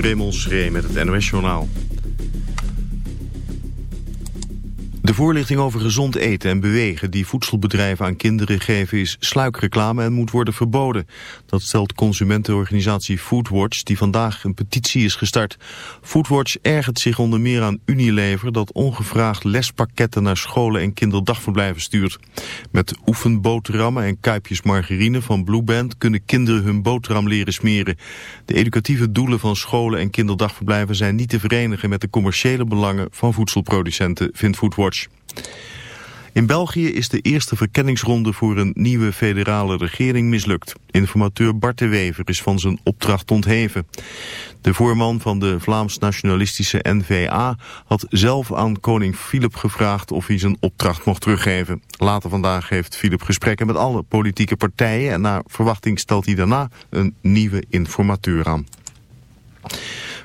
Raymond Schree met het NOS-journaal. De voorlichting over gezond eten en bewegen die voedselbedrijven aan kinderen geven is sluikreclame en moet worden verboden. Dat stelt consumentenorganisatie Foodwatch die vandaag een petitie is gestart. Foodwatch ergert zich onder meer aan Unilever dat ongevraagd lespakketten naar scholen en kinderdagverblijven stuurt. Met oefenboterhammen en kuipjes margarine van Blueband kunnen kinderen hun boterham leren smeren. De educatieve doelen van scholen en kinderdagverblijven zijn niet te verenigen met de commerciële belangen van voedselproducenten, vindt Foodwatch. In België is de eerste verkenningsronde voor een nieuwe federale regering mislukt. Informateur Bart de Wever is van zijn opdracht ontheven. De voorman van de Vlaams-nationalistische NVA had zelf aan koning Filip gevraagd of hij zijn opdracht mocht teruggeven. Later vandaag heeft Filip gesprekken met alle politieke partijen en naar verwachting stelt hij daarna een nieuwe informateur aan.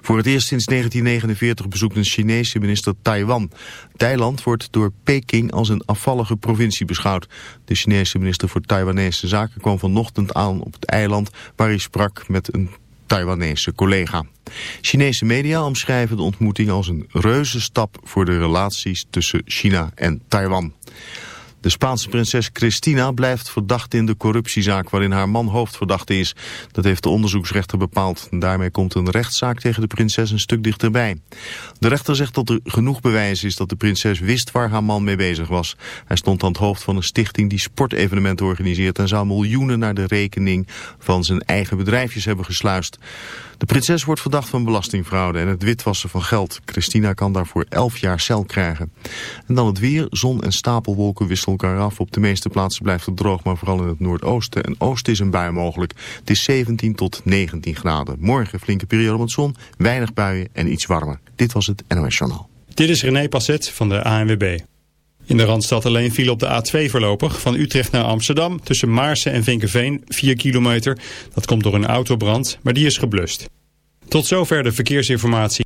Voor het eerst sinds 1949 bezoekt een Chinese minister Taiwan. Thailand wordt door Peking als een afvallige provincie beschouwd. De Chinese minister voor Taiwanese zaken kwam vanochtend aan op het eiland... waar hij sprak met een Taiwanese collega. Chinese media omschrijven de ontmoeting als een reuze stap voor de relaties tussen China en Taiwan. De Spaanse prinses Cristina blijft verdacht in de corruptiezaak waarin haar man hoofdverdachte is. Dat heeft de onderzoeksrechter bepaald. daarmee komt een rechtszaak tegen de prinses een stuk dichterbij. De rechter zegt dat er genoeg bewijs is dat de prinses wist waar haar man mee bezig was. Hij stond aan het hoofd van een stichting die sportevenementen organiseert en zou miljoenen naar de rekening van zijn eigen bedrijfjes hebben gesluist. De prinses wordt verdacht van belastingfraude en het witwassen van geld. Christina kan daarvoor 11 jaar cel krijgen. En dan het weer. Zon en stapelwolken wisselen elkaar af. Op de meeste plaatsen blijft het droog, maar vooral in het noordoosten en oosten is een bui mogelijk. Het is 17 tot 19 graden. Morgen flinke periode met zon, weinig buien en iets warmer. Dit was het NOS Journaal. Dit is René Passet van de ANWB. In de Randstad alleen viel op de A2 voorlopig. Van Utrecht naar Amsterdam tussen Maarsen en Vinkenveen 4 kilometer. Dat komt door een autobrand, maar die is geblust. Tot zover de verkeersinformatie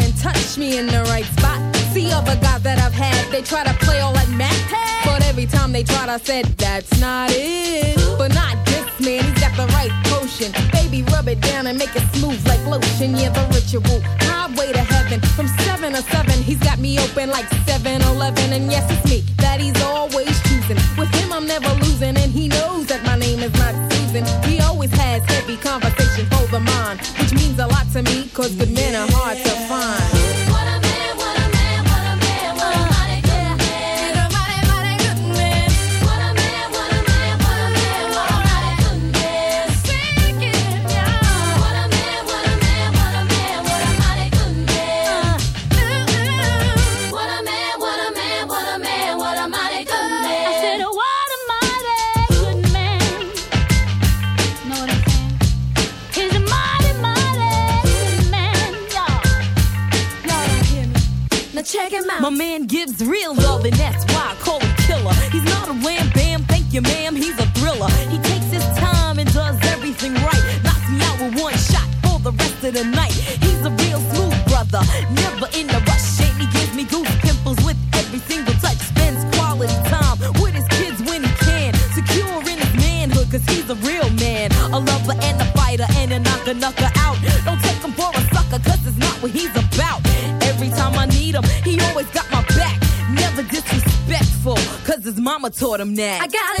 touch me in the right spot. See other guys that I've had, they try to play all that Mac. But every time they tried, I said, that's not it. But not this man, he's got the right potion. Baby, rub it down and make it smooth like lotion. Yeah, the ritual, highway to heaven. From 7 to 7, he's got me open like 7 Eleven. And yes, it's me that he's always choosing. With him, I'm never losing, and he knows that my name is not Susan. He always has heavy conversation for the mind, which means a lot to me, cause good men are hard taught him. I got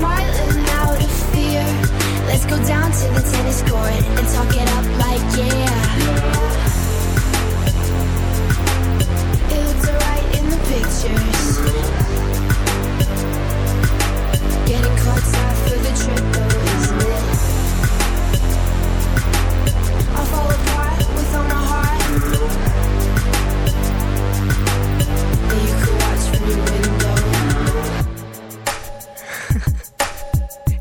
smiling out of fear. Let's go down to the tennis court and talk it up like yeah. It looks alright in the pictures. Getting caught for the trip.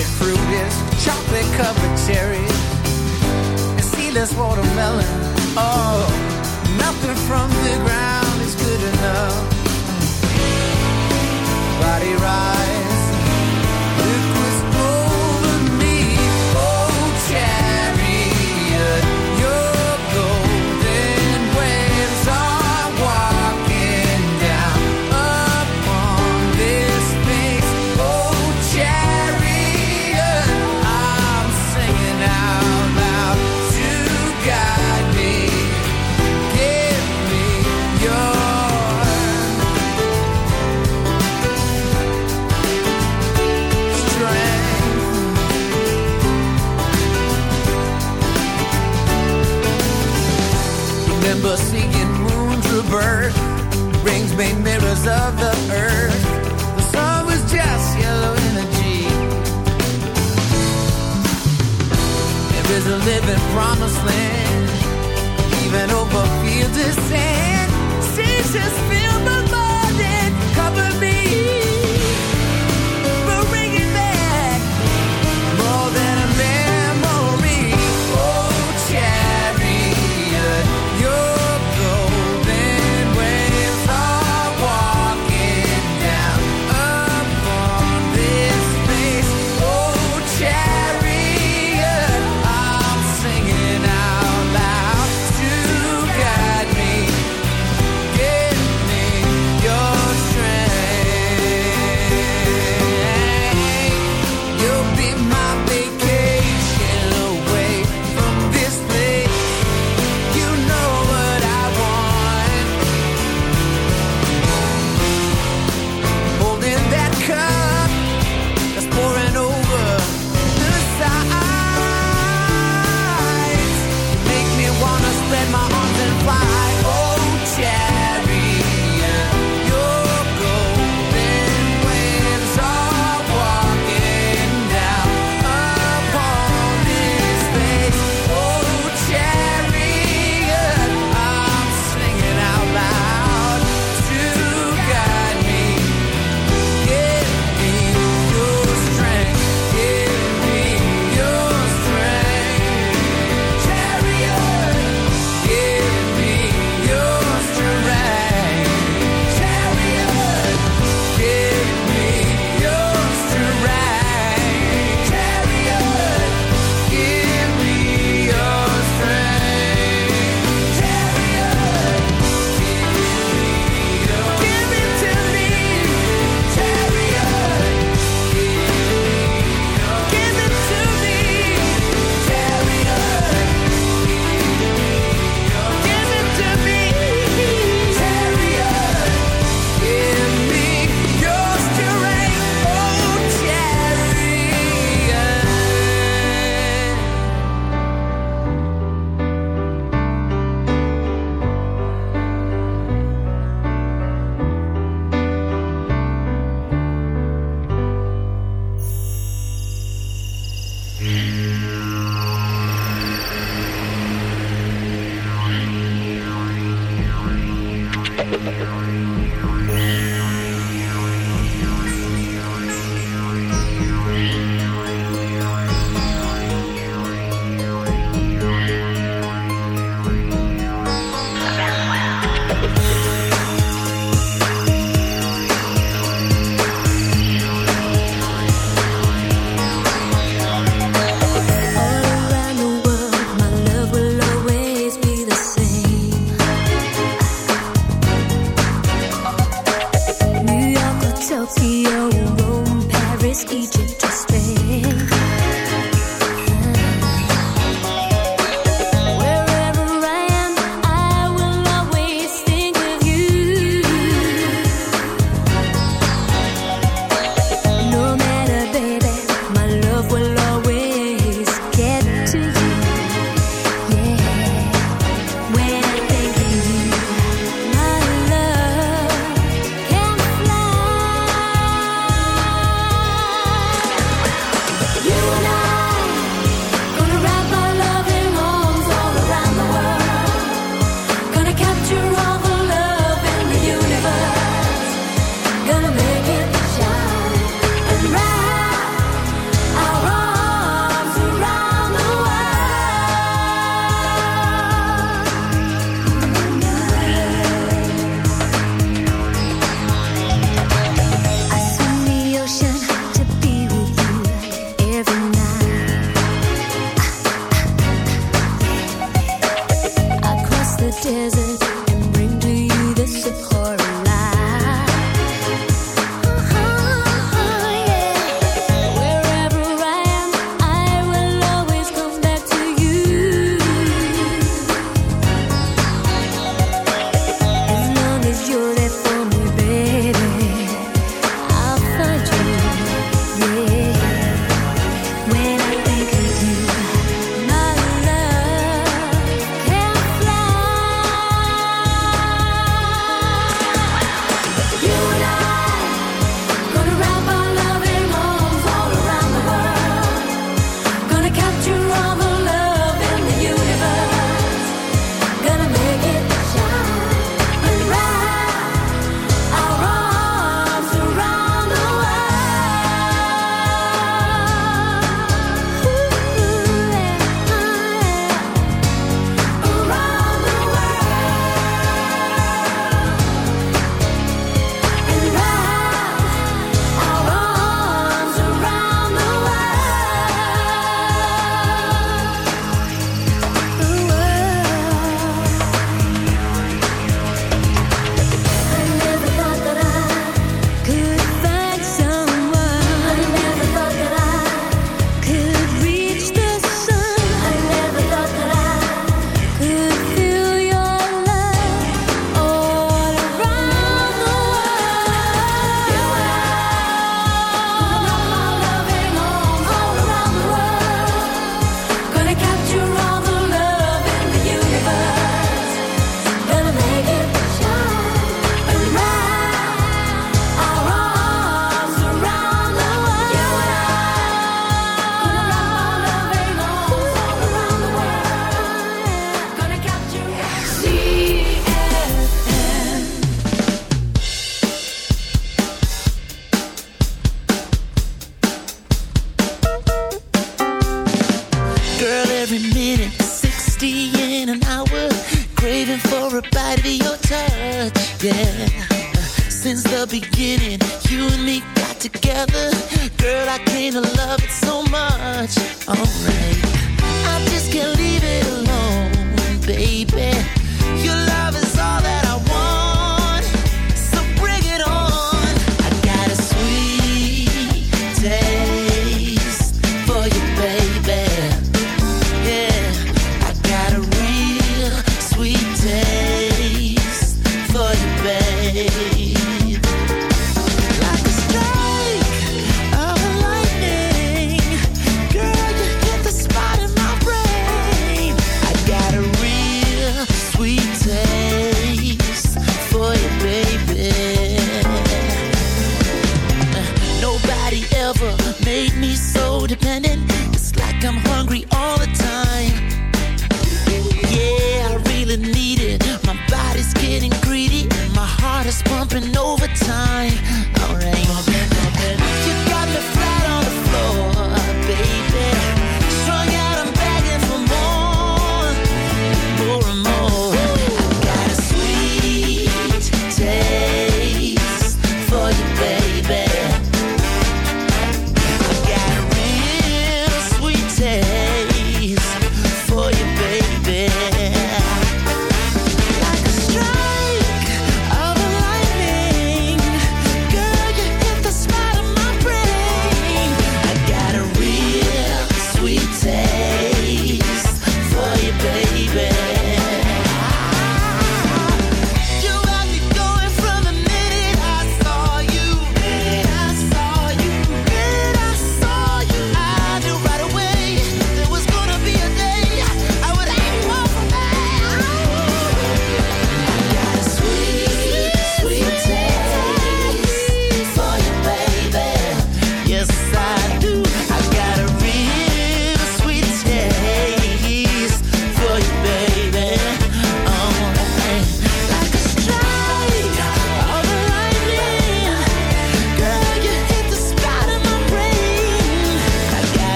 favorite fruit is chocolate covered cherries and seedless watermelon. Oh, nothing from the ground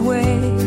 way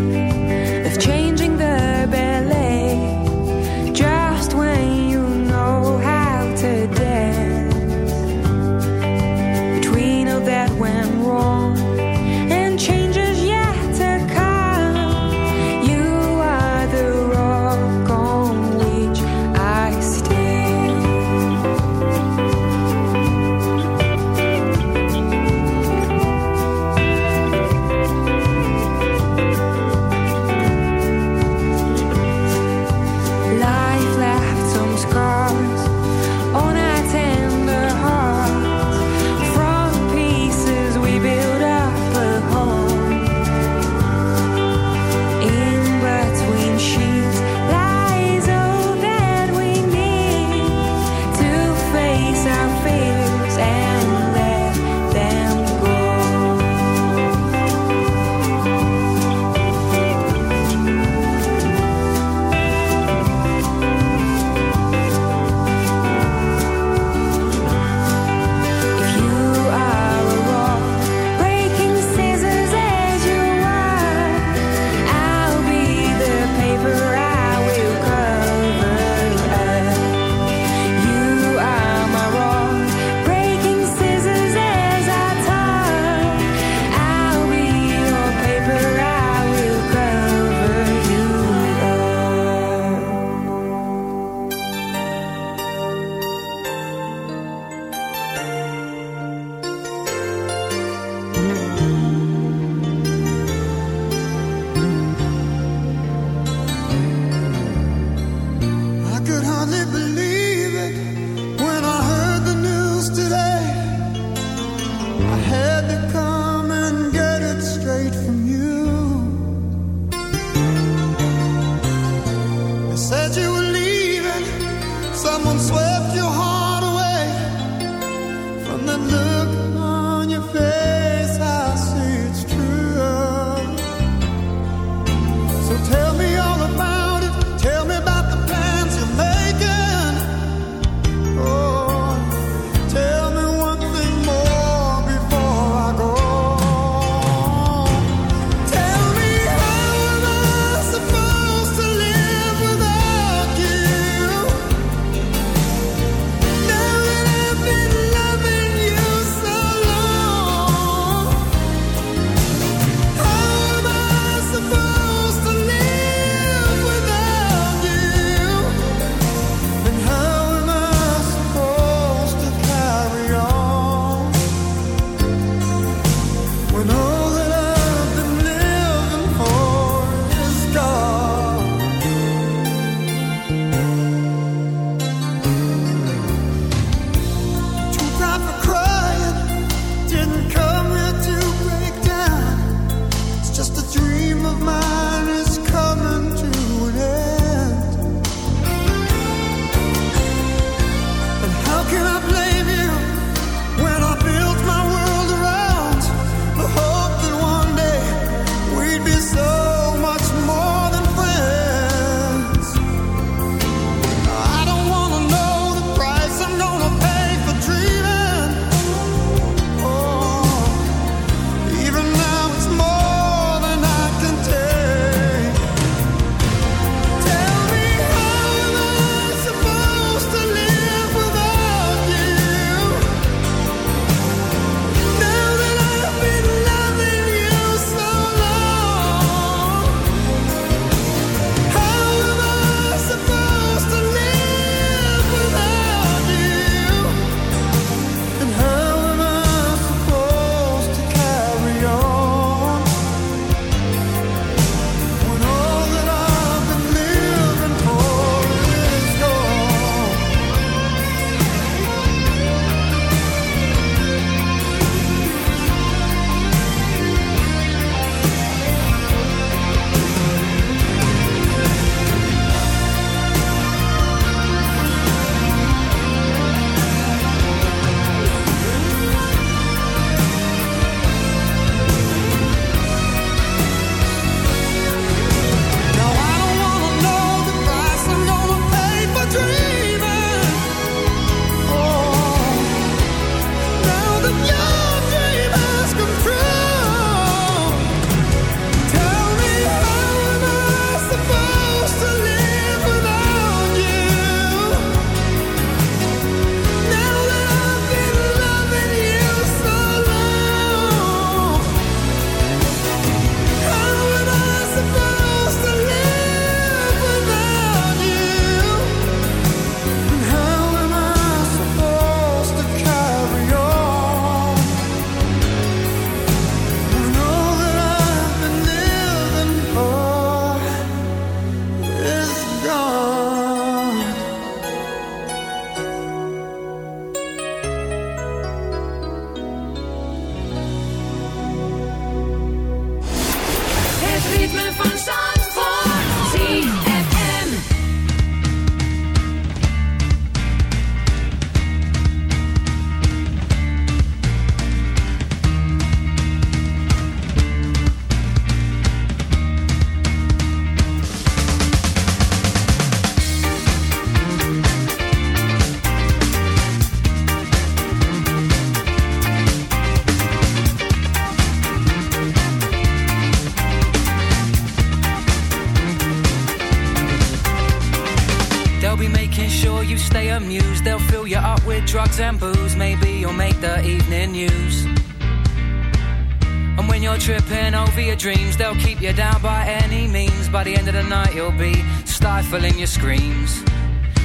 stifling your screams.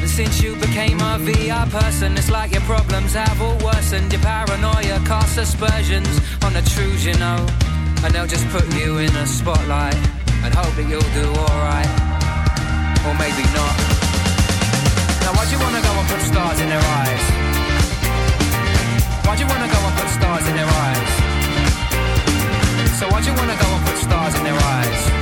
And since you became a VR person, it's like your problems have all worsened. Your paranoia casts aspersions on the truths you know. And they'll just put you in a spotlight and hope that you'll do alright. Or maybe not. Now, why'd you wanna go and put stars in their eyes? Why'd you wanna go and put stars in their eyes? So why'd you wanna go and put stars in their eyes?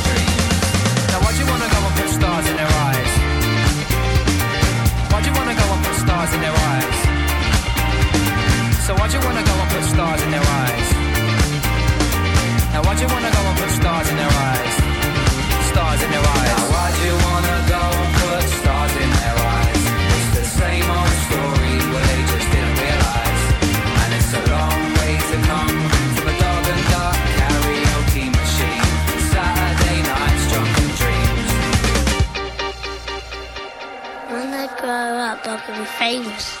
stars in their eyes? So why'd you wanna go and put stars in their eyes? Now why'd you wanna go and put stars in their eyes? Stars in their eyes. Now why'd you wanna go up, I can be famous.